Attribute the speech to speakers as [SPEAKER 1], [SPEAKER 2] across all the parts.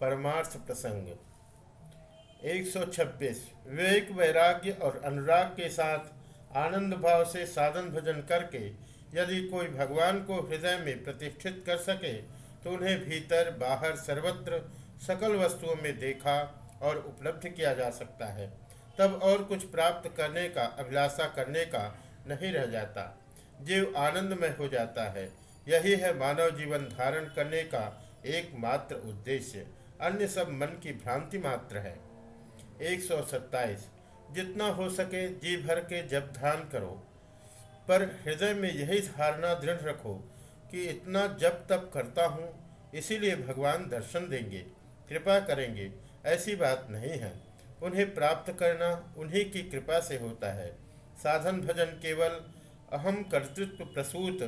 [SPEAKER 1] परमार्थ प्रसंग। 126 विवेक, वैराग्य और अनुराग के साथ आनंद भाव से साधन भजन करके यदि कोई भगवान को हृदय में प्रतिष्ठित कर सके तो उन्हें भीतर, बाहर सर्वत्र सकल वस्तुओं में देखा और उपलब्ध किया जा सकता है। तब और कुछ प्राप्त करने का, अभिलाषा करने का नहीं रह जाता। जीव आनंदमय हो जाता है। यही है मानव जीवन धारण करने का एकमात्र उद्देश्य। अन्य सब मन की भ्रांति मात्र है। 127 जितना हो सके जी भर के जब ध्यान करो। पर हृदय में यही धारणा दृढ़ रखो कि इतना जब तब करता हूँ, इसीलिए भगवान दर्शन देंगे, कृपा करेंगे, ऐसी बात नहीं है। उन्हें प्राप्त करना उन्हीं की कृपा से होता है। साधन भजन केवल अहम कर्तृत्व प्रसूत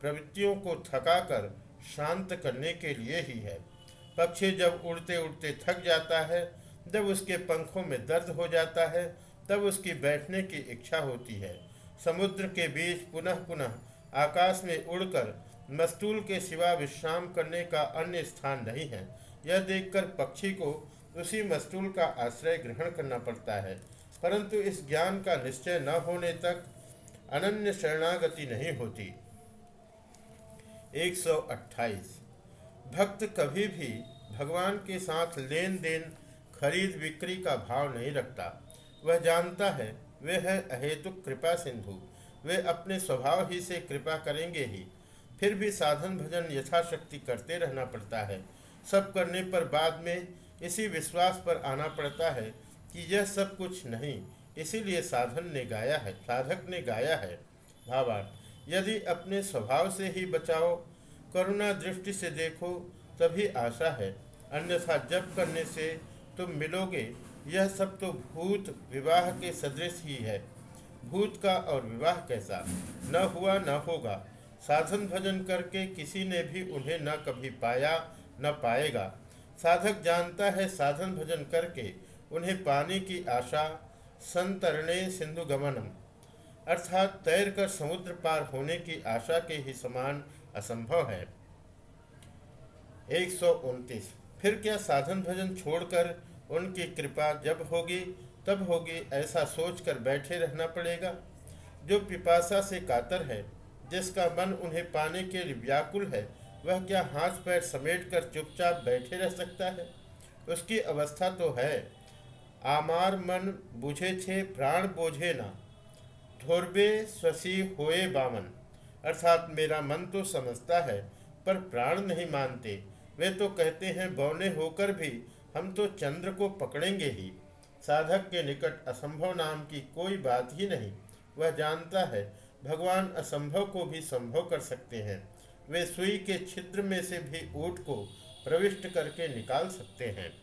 [SPEAKER 1] प्रवृत्तियों को थकाकर शांत करने के लिए ही है। पक्षी जब उड़ते उड़ते थक जाता है, जब उसके पंखों में दर्द हो जाता है, तब उसकी बैठने की इच्छा होती है। समुद्र के बीच पुनः पुनः आकाश में उड़कर मस्तूल के सिवा विश्राम करने का अन्य स्थान नहीं है। यह देखकर पक्षी को उसी मस्तूल का आश्रय ग्रहण करना पड़ता है। परंतु इस ज्ञान का निश्चय न होने तक अनन्य शरणागति नहीं होती। 128 भक्त कभी भी भगवान के साथ लेन देन खरीद बिक्री का भाव नहीं रखता। वह जानता है, वे है अहेतुक कृपा सिंधु। वे अपने स्वभाव ही से कृपा करेंगे ही। फिर भी साधन भजन यथाशक्ति करते रहना पड़ता है। सब करने पर बाद में इसी विश्वास पर आना पड़ता है कि यह सब कुछ नहीं, इसीलिए साधन ने गाया है, साधक ने गाया है। भावार्थ, यदि अपने स्वभाव से ही बचाओ करुणा दृष्टि से देखो, तभी आशा है। अन्यथा जब करने से तुम मिलोगे। यह सब तो भूत विवाह के सदृश ही है। भूत का और विवाह कैसा? न हुआ, न होगा। साधन भजन करके किसी ने भी उन्हें न कभी पाया, न पाएगा। साधक जानता है साधन भजन करके, उन्हें पाने की आशा। संतरणे सिंधु गमनम। अर्थात तैर कर समुद्र पार होने की आशा के ही समान असंभव है। एक सौ उनतीस। फिर क्या साधन भजन छोड़कर उनकी कृपा जब होगी, तब होगी ऐसा सोचकर बैठे रहना पड़ेगा। जो पिपासा से कातर है, जिसका मन उन्हें पाने के लिए व्याकुल है, वह क्या हाथ पैर समेट कर चुपचाप बैठे रह सकता है? उसकी अवस्था तो है। आमार मन बुझे छे, प्राण बोझे ना। थोरबे स्वसी होए बामन। अर्थात मेरा मन तो समझता है, पर प्राण नहीं मानते। वे तो कहते हैं, बौने होकर भी हम तो चंद्र को पकड़ेंगे ही। साधक के निकट असंभव नाम की कोई बात ही नहीं। वह जानता है, भगवान असंभव को भी संभव कर सकते हैं। वे सुई के छिद्र में से भी ऊट को प्रविष्ट करके निकाल सकते हैं।